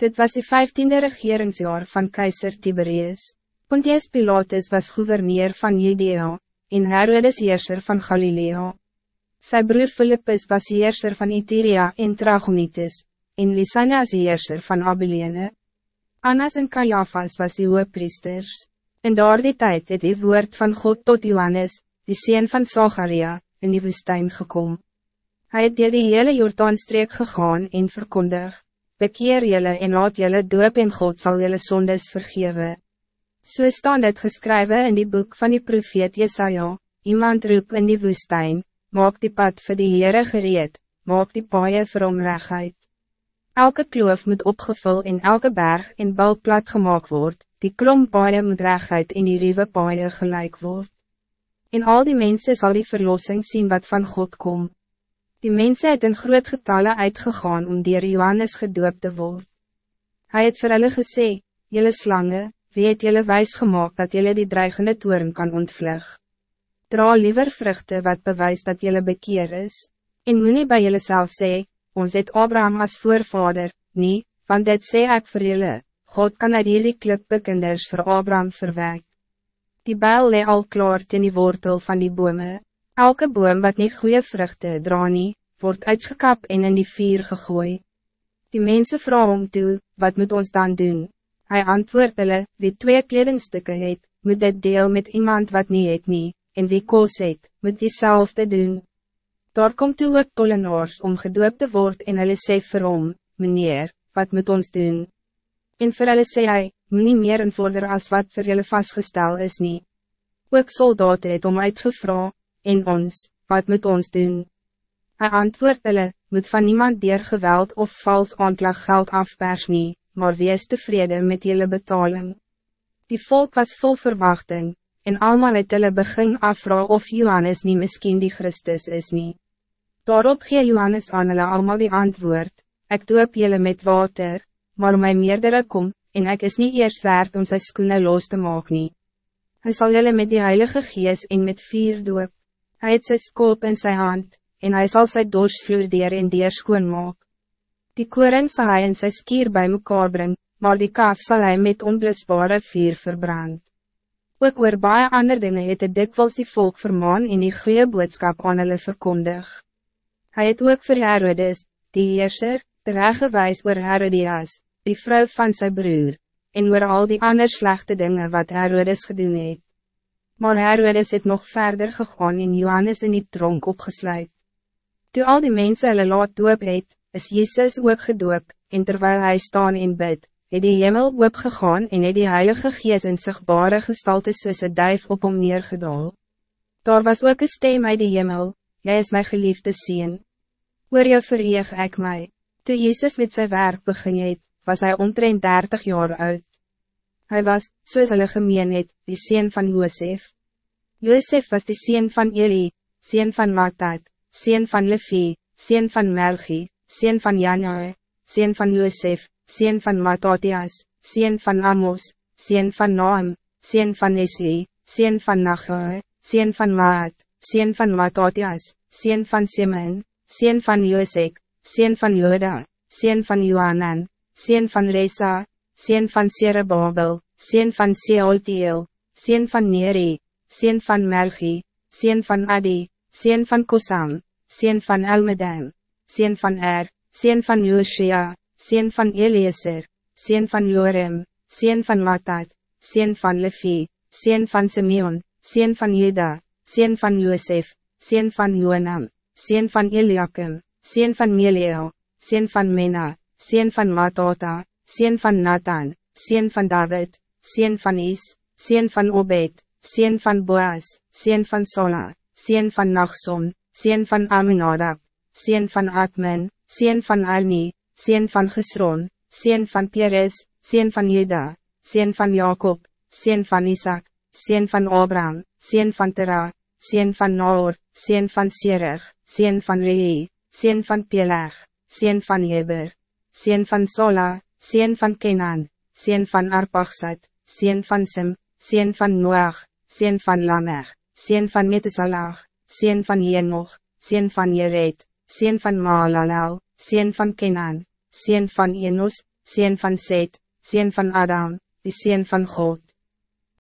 Dit was de vijftiende regeringsjaar van keizer Tiberius. Pontius Pilatus was gouverneur van Judea, en Herodes heerser van Galilea. Zijn broer Philippus was heerser van Iturea en Trachonitis, en Lysanias heerser van Abilene. Annas en Caiaphas was die priesters. In daardie tijd het die woord van God tot Johannes, die sien van Zacharia, in die woestijn gekomen. Hij het dier die hele Jordaanstreek gegaan en verkondig, bekeer jylle en laat jylle doop en God zal jylle sondes vergewe. So staan het geskrywe in die boek van die profeet Jesaja, iemand roep in die woestijn, maak die pad voor die Heere gereed, maak die paaie vir hom reguit. Elke kloof moet opgevul en elke berg en bal plat gemaakt word, die krom paaie moet reguit en die riewe paaie gelijk word. En al die mensen zal die verlossing zien wat van God komt. Die mensen het in groot getallen uitgegaan om dier Johannes gedoop te worden. Hij het vir hulle gesê, Jylle slange, wie het jylle wijs gemaakt dat jylle die dreigende toren kan ontvlug? Dra liever vruchten wat bewijst dat jylle bekeer is, en moet nie by jylle self sê, ons het Abraham als voorvader, nie, want dit sê ek vir jylle, God kan uit hierdie klippekinders vir Abraham verwek. Die bijl lee al klaar ten die wortel van die bome. Elke boom wat niet goede vruchten dra nie, wordt uitgekap en in die vier gegooi. Die mensen vragen om toe, wat moet ons dan doen? Hij antwoordt hulle, wie twee kledingstukken het, moet dit deel met iemand wat niet het nie, en wie koos het, moet diezelfde doen. Daar komt toe ook tollenaars om gedoop te worden en hulle sê vir hom, meneer, wat moet ons doen? En vir hulle sê hy, moet nie meer invorder as wat vir julle vastgestel is nie. Ook soldaten het om uitgevra, en ons, wat moet ons doen? Hij antwoord hulle, moet van niemand dier geweld of vals aanklag geld afpers nie, maar wees tevreden met jullie betaling. Die volk was vol verwachting, en allemaal het hulle begin afvra of Johannes niet misschien die Christus is nie. Daarop gee Johannes aan hulle allemaal die antwoord, ik doop jullie met water, maar my meerdere kom, en ik is niet eerst waard om zijn skoene los te maken. Hij zal jullie met die heilige gees en met vier doop. Hij het sy skoop in zijn hand, en hij zal sy dorsvloer dier en dier skoon maak. Die koring sal hy in sy skier by mekaar bring, maar die kaf zal hij met onblusbare vier verbrand. Ook oor baie ander dinge het het dikwels die volk vermaan en die goeie boodskap aan hulle verkondig. Hij het ook vir Herodes, die heerser, terechtgewijs oor Herodias, die vrouw van zijn broer, en oor al die andere slechte dingen wat Herodes gedoen het. Maar Herodes het nog verder gegaan en Johannes in die tronk opgesluit. Toe al die mensen hulle laat doop het, is Jezus ook gedoop, en terwijl hij staan in bed, het die hemel opgegaan en het die heilige gees in sigbare gestalte soos een duif op hom neergedaal. Daar was ook een stem uit die hemel, Jy is mijn geliefde sien. Oor jou vereeg ek my. Toe Jezus met zijn werk begin het, was hij omtrent 30 jaar oud. Hij was, soos hulle gemeen het, die sien van Josef. Josef was die sien van Eli, sien van Matat, sien van Levi, sien van Melchi, sien van Janai, sien van Josef, sien van Matatias, sien van Amos, sien van Noam, sien van Nesli, sien van Nachai, sien van Maat, sien van Matatias, sien van Simon, sien van Josek, sien van Joda, sien van Johanan, sien van Resa, sien van Serebabel, sien van Seoltiel, sien van Neri, sien van Melchi, sien van Adi, sien van Kosam, sien van Elmedam, sien van Er, sien van Joshia, sien van Eliezer, sien van Jorem, sien van Matat, sien van Levi, sien van Simeon, sien van Juda, sien van Josef, sien van Joanam, sien van Eliakim, sien van Meleo, sien van Mena, sien van Matota, sien van Nathan, sien van David, sien van Is, sien van Obed, sien van Boaz, sien van Sola, sien van Nachson, sien van Aminadab, sien van Atmen, sien van Alni, sien van Gesron, sien van Peres, sien van Juda, sien van Jacob, sien van Isaac, sien van Abraham, sien van Terah, sien van Naor, sien van Sereg, sien van Rei, sien van Peleg, sien van Heber, sien van Sola, sien van Kenan, sien van Arpagsat, sien van Sim, sien van Noach, sien van Lamech, sien van Metesalag, sien van Jenoch, sien van Jered, sien van Maalalel, sien van Kenan, sien van Enos, sien van Seth, sien van Adam, die sien van God.